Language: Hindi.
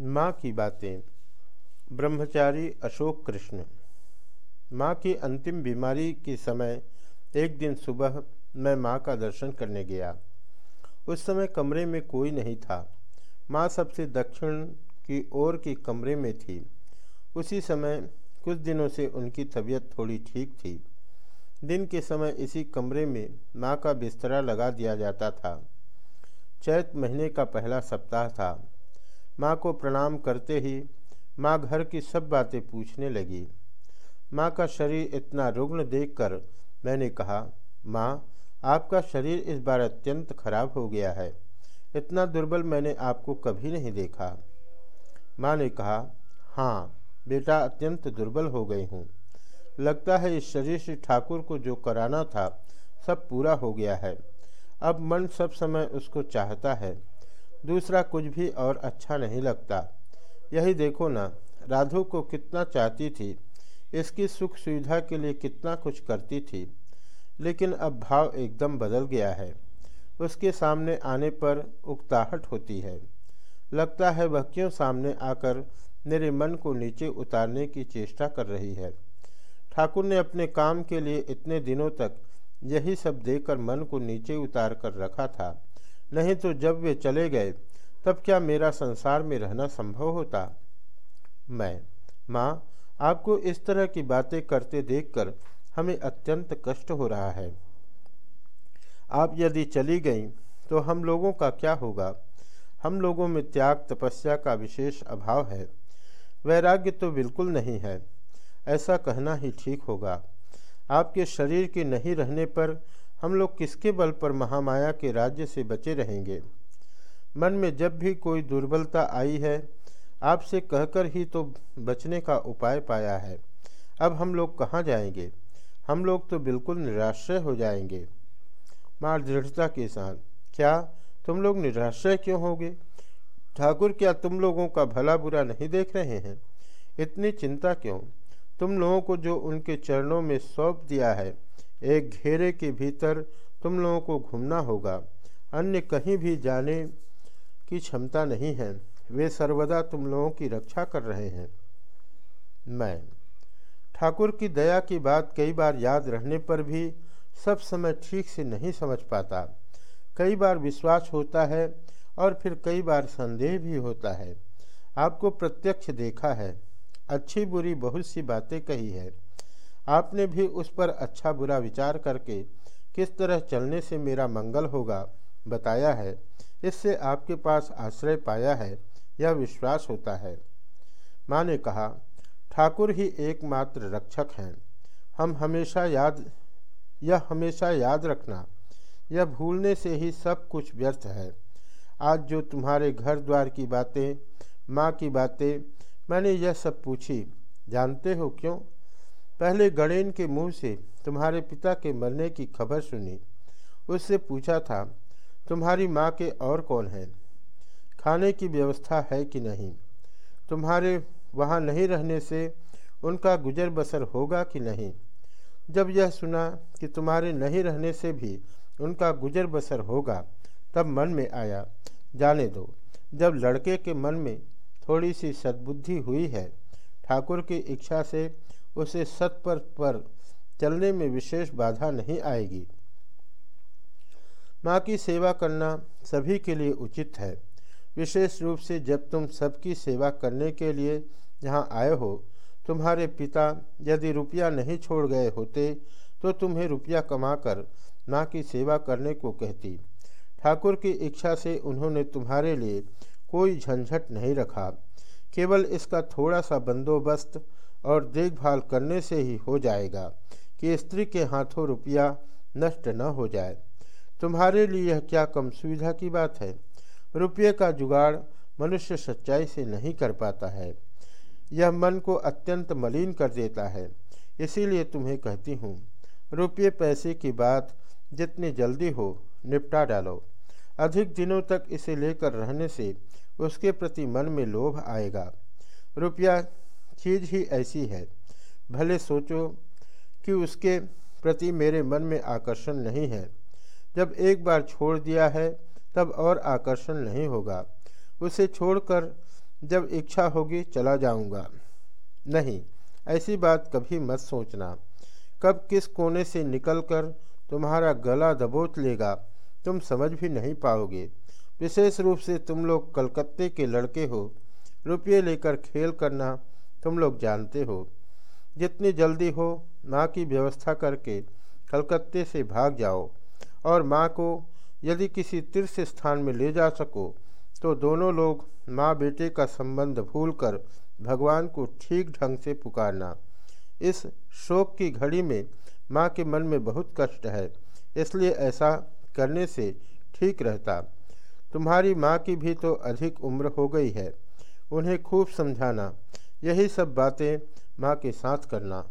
माँ की बातें। ब्रह्मचारी अशोक कृष्ण। माँ की अंतिम बीमारी के समय एक दिन सुबह मैं माँ का दर्शन करने गया। उस समय कमरे में कोई नहीं था। माँ सबसे दक्षिण की ओर के कमरे में थी। उसी समय कुछ दिनों से उनकी तबीयत थोड़ी ठीक थी। दिन के समय इसी कमरे में माँ का बिस्तरा लगा दिया जाता था। चैत महीने का पहला सप्ताह था। माँ को प्रणाम करते ही माँ घर की सब बातें पूछने लगी। माँ का शरीर इतना रुग्ण देखकर मैंने कहा, माँ, आपका शरीर इस बार अत्यंत खराब हो गया है। इतना दुर्बल मैंने आपको कभी नहीं देखा। माँ ने कहा हाँ बेटा, अत्यंत दुर्बल हो गई हूँ। लगता है इस शरीर से ठाकुर को जो कराना था, सब पूरा हो गया है। अब मन सब समय उसको चाहता है। दूसरा कुछ भी और अच्छा नहीं लगता। यही देखो ना, राधु को कितना चाहती थी, इसकी सुख सुविधा के लिए कितना कुछ करती थी, लेकिन अब भाव एकदम बदल गया है। उसके सामने आने पर उकताहट होती है। लगता है वह क्यों सामने आकर मेरे मन को नीचे उतारने की चेष्टा कर रही है। ठाकुर ने अपने काम के लिए इतने दिनों तक यही सब देकर मन को नीचे उतार कर रखा था। नहीं तो जब वे चले गए, तब क्या मेरा संसार में रहना संभव होता? मैं, माँ, आपको इस तरह की बातें करते देखकर हमें अत्यंत कष्ट हो रहा है। आप यदि चली गई तो हम लोगों का क्या होगा? हम लोगों में त्याग तपस्या का विशेष अभाव है। वैराग्य तो बिल्कुल नहीं है। ऐसा कहना ही ठीक होगा। आपके शरीर के नहीं रहने पर हम लोग किसके बल पर महामाया के राज्य से बचे रहेंगे? मन में जब भी कोई दुर्बलता आई है, आपसे कहकर ही तो बचने का उपाय पाया है। अब हम लोग कहाँ जाएँगे? हम लोग तो बिल्कुल निराश्रय हो जाएँगे। माँ दृढ़ता के साथ, क्या तुम लोग निराश्रय क्यों होगे? ठाकुर, क्या तुम लोगों का भला बुरा नहीं देख रहे हैं? इतनी चिंता क्यों? तुम लोगों को जो उनके चरणों में सौंप दिया है एक घेरे के भीतर तुम लोगों को घूमना होगा। अन्य कहीं भी जाने की क्षमता नहीं है। वे सर्वदा तुम लोगों की रक्षा कर रहे हैं। मैं। ठाकुर की दया की बात कई बार याद रहने पर भी सब समय ठीक से नहीं समझ पाता। कई बार विश्वास होता है और फिर कई बार संदेह भी होता है। आपको प्रत्यक्ष देखा है। अच्छी बुरी बहुत सी बातें कही है। आपने भी उस पर अच्छा बुरा विचार करके किस तरह चलने से मेरा मंगल होगा, बताया है। इससे आपके पास आश्रय पाया है, यह विश्वास होता है। माँ ने कहा, ठाकुर ही एकमात्र रक्षक हैं। हम हमेशा याद, यह हमेशा याद रखना, यह भूलने से ही सब कुछ व्यर्थ है। आज जो तुम्हारे घर द्वार की बातें, माँ की बातें, मैंने यह सब पूछी, जानते हो क्यों? पहले गणेन के मुँह से तुम्हारे पिता के मरने की खबर सुनी। उससे पूछा था, तुम्हारी माँ के और कौन हैं? खाने की व्यवस्था है कि नहीं? तुम्हारे वहाँ नहीं रहने से उनका गुजर बसर होगा कि नहीं? जब यह सुना कि तुम्हारे नहीं रहने से भी उनका गुजर बसर होगा, तब मन में आया, जाने दो, जब लड़के के मन में थोड़ी सी सद्बुद्धि हुई है, ठाकुर की इच्छा से उसे सत्पर पर चलने में विशेष बाधा नहीं आएगी। माँ की सेवा करना सभी के लिए उचित है। विशेष रूप से जब तुम सबकी सेवा करने के लिए यहाँ आए हो, तुम्हारे पिता यदि रुपया नहीं छोड़ गए होते तो तुम्हें रुपया कमाकर माँ की सेवा करने को कहती। ठाकुर की इच्छा से उन्होंने तुम्हारे लिए कोई झंझट नहीं रखा। केवल इसका थोड़ा सा बंदोबस्त और देखभाल करने से ही हो जाएगा कि स्त्री के हाथों रुपया नष्ट न हो जाए। तुम्हारे लिए यह क्या कम सुविधा की बात है? रुपये का जुगाड़ मनुष्य सच्चाई से नहीं कर पाता है। यह मन को अत्यंत मलिन कर देता है, इसीलिए तुम्हें कहती हूँ, रुपये पैसे की बात जितनी जल्दी हो, निपटा डालो। अधिक दिनों तक इसे लेकर रहने से उसके प्रति मन में लोभ आएगा। रुपया चीज़ ही ऐसी है। भले सोचो कि उसके प्रति मेरे मन में आकर्षण नहीं है। जब एक बार छोड़ दिया है, तब और आकर्षण नहीं होगा। उसे छोड़कर जब इच्छा होगी, चला जाऊँगा। नहीं, ऐसी बात कभी मत सोचना। कब किस कोने से निकलकर तुम्हारा गला दबोच लेगा, तुम समझ भी नहीं पाओगे। विशेष रूप से तुम लोग कलकत्ते के लड़के हो। रुपये लेकर खेल करना तुम लोग जानते हो। जितनी जल्दी हो माँ की व्यवस्था करके कलकत्ते से भाग जाओ और माँ को यदि किसी तीर्थ स्थान में ले जा सको तो दोनों लोग माँ बेटे का संबंध भूलकर भगवान को ठीक ढंग से पुकारना। इस शोक की घड़ी में माँ के मन में बहुत कष्ट है, इसलिए ऐसा करने से ठीक रहता। तुम्हारी माँ की भी तो अधिक उम्र हो गई है, उन्हें खूब समझाना। यही सब बातें माँ के साथ करना।